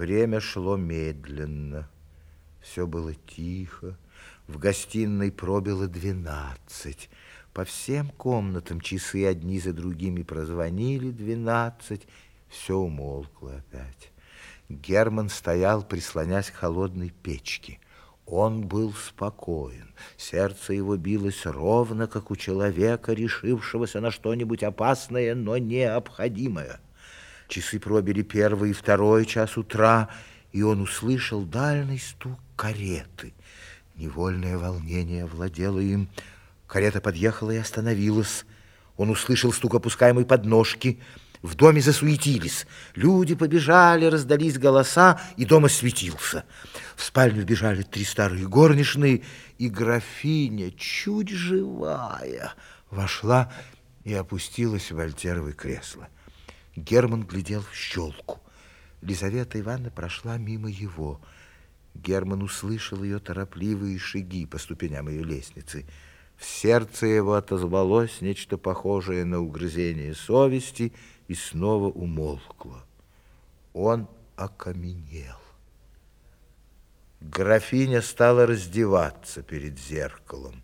Время шло медленно. Все было тихо. В гостиной пробило двенадцать. По всем комнатам часы одни за другими прозвонили двенадцать. Все умолкло опять. Герман стоял, прислонясь к холодной печке. Он был спокоен. Сердце его билось ровно, как у человека, решившегося на что-нибудь опасное, но необходимое. Часы пробили первый и второй час утра, и он услышал дальний стук кареты. Невольное волнение владело им. Карета подъехала и остановилась. Он услышал стук опускаемой подножки. В доме засуетились. Люди побежали, раздались голоса, и дом осветился. В спальню бежали три старые горничные, и графиня, чуть живая, вошла и опустилась в вольтеровое кресло. Герман глядел в щелку. Лизавета Ивановна прошла мимо его. Герман услышал ее торопливые шаги по ступеням ее лестницы. В сердце его отозвалось нечто похожее на угрызение совести и снова умолкло. Он окаменел. Графиня стала раздеваться перед зеркалом.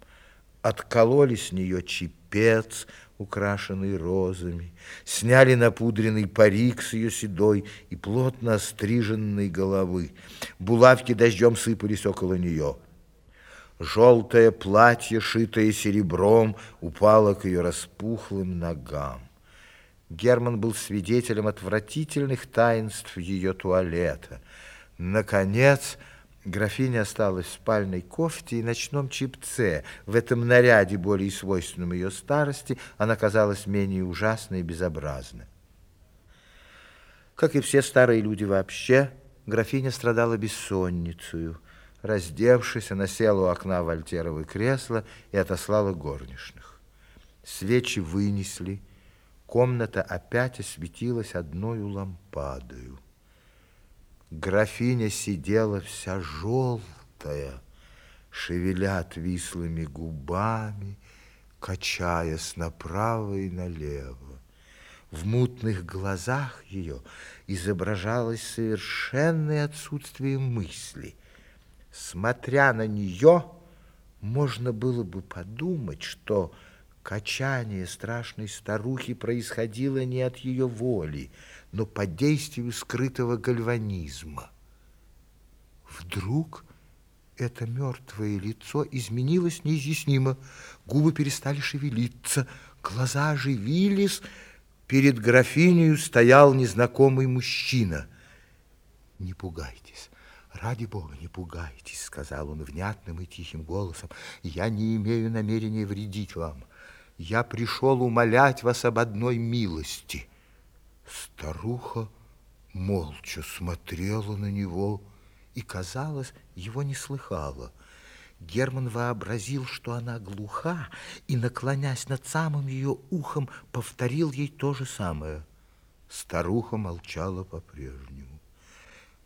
Откололи с нее чепец, украшенный розами, сняли напудренный парик с ее седой и плотно остриженной головы. Булавки дождем сыпались около нее. Желтое платье, шитое серебром, упало к ее распухлым ногам. Герман был свидетелем отвратительных таинств ее туалета. Наконец, Графиня осталась в спальной кофте и ночном чипце. В этом наряде, более свойственном ее старости, она казалась менее ужасной и безобразной. Как и все старые люди вообще, графиня страдала бессонницей. Раздевшись, она села у окна вольтеровое кресло и отослала горничных. Свечи вынесли, комната опять осветилась одной лампадою. Графиня сидела вся желтая, шевеля отвислыми губами, качаясь направо и налево. В мутных глазах ее изображалось совершенное отсутствие мысли. Смотря на нее, можно было бы подумать, что качание страшной старухи происходило не от ее воли, но под действием скрытого гальванизма. Вдруг это мертвое лицо изменилось неизъяснимо. Губы перестали шевелиться, глаза оживились. Перед графинею стоял незнакомый мужчина. «Не пугайтесь, ради Бога, не пугайтесь», сказал он внятным и тихим голосом. «Я не имею намерения вредить вам. Я пришел умолять вас об одной милости». Старуха молча смотрела на него и, казалось, его не слыхала. Герман вообразил, что она глуха, и, наклонясь над самым ее ухом, повторил ей то же самое. Старуха молчала по-прежнему.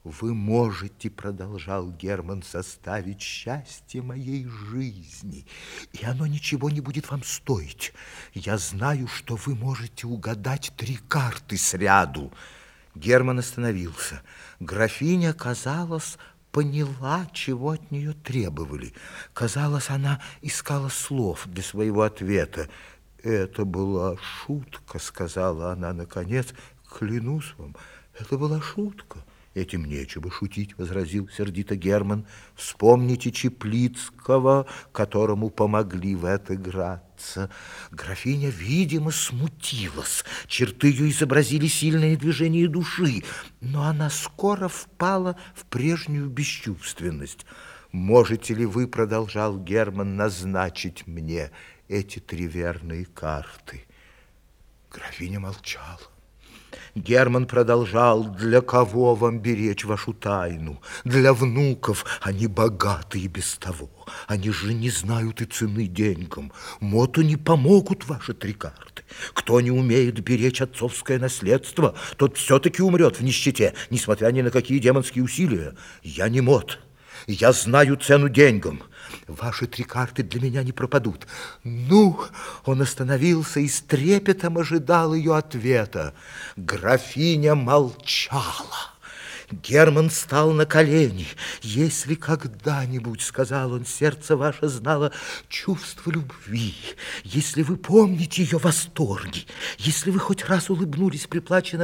Вы можете, продолжал Герман, составить счастье моей жизни, и оно ничего не будет вам стоить. Я знаю, что вы можете угадать три карты сряду. Герман остановился. Графиня, казалось, поняла, чего от нее требовали. Казалось, она искала слов для своего ответа. «Это была шутка», — сказала она наконец. «Клянусь вам, это была шутка». Этим нечего шутить, возразил сердито Герман. Вспомните Чеплицкого, которому помогли в это играться. Графиня, видимо, смутилась. Черты ее изобразили сильное движение души, но она скоро впала в прежнюю бесчувственность. Можете ли вы, продолжал Герман, назначить мне эти три верные карты? Графиня молчала. Герман продолжал, для кого вам беречь вашу тайну? Для внуков, они богаты и без того. Они же не знают и цены деньгам. Моту не помогут ваши три карты. Кто не умеет беречь отцовское наследство, тот все-таки умрет в нищете, несмотря ни на какие демонские усилия. Я не мот. Я знаю цену деньгам. Ваши три карты для меня не пропадут. Ну, он остановился и с трепетом ожидал ее ответа. Графиня молчала. Герман стал на колени. Если когда-нибудь, сказал он, сердце ваше знало чувство любви, если вы помните ее восторги, если вы хоть раз улыбнулись при плаче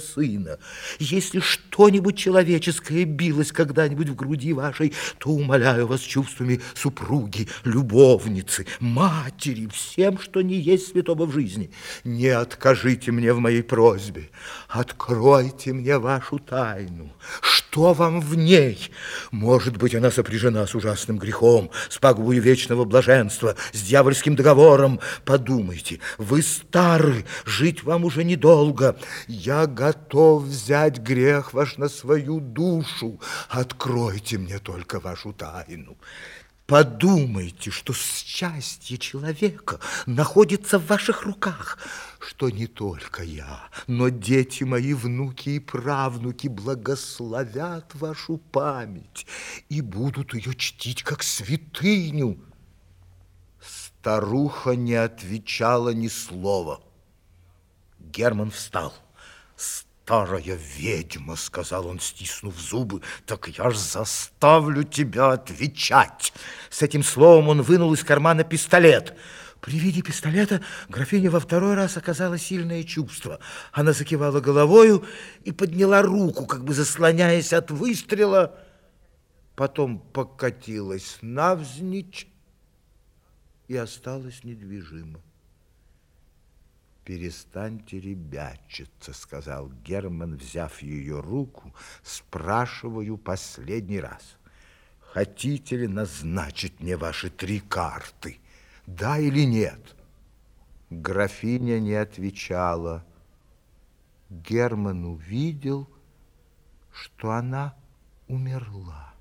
сына, если что-нибудь человеческое билось когда-нибудь в груди вашей, то умоляю вас чувствами супруги, любовницы, матери, всем, что не есть святого в жизни. Не откажите мне в моей просьбе, откройте мне вашу тайну тайну. Что вам в ней? Может быть, она сопряжена с ужасным грехом, с пагубой вечного блаженства, с дьявольским договором. Подумайте, вы стары, жить вам уже недолго. Я готов взять грех ваш на свою душу. Откройте мне только вашу тайну. Подумайте, что счастье человека находится в ваших руках, что не только я, но дети мои, внуки и правнуки благословят вашу память и будут ее чтить как святыню. Старуха не отвечала ни слова. Герман встал. «Старая ведьма», — сказал он, стиснув зубы, «так я ж заставлю тебя отвечать». С этим словом он вынул из кармана пистолет. При виде пистолета графиня во второй раз оказала сильное чувство. Она закивала головою и подняла руку, как бы заслоняясь от выстрела, потом покатилась навзничь и осталась недвижима. «Перестаньте ребячиться», — сказал Герман, взяв ее руку, спрашиваю последний раз. «Хотите ли назначить мне ваши три карты, да или нет?» Графиня не отвечала. Герман увидел, что она умерла.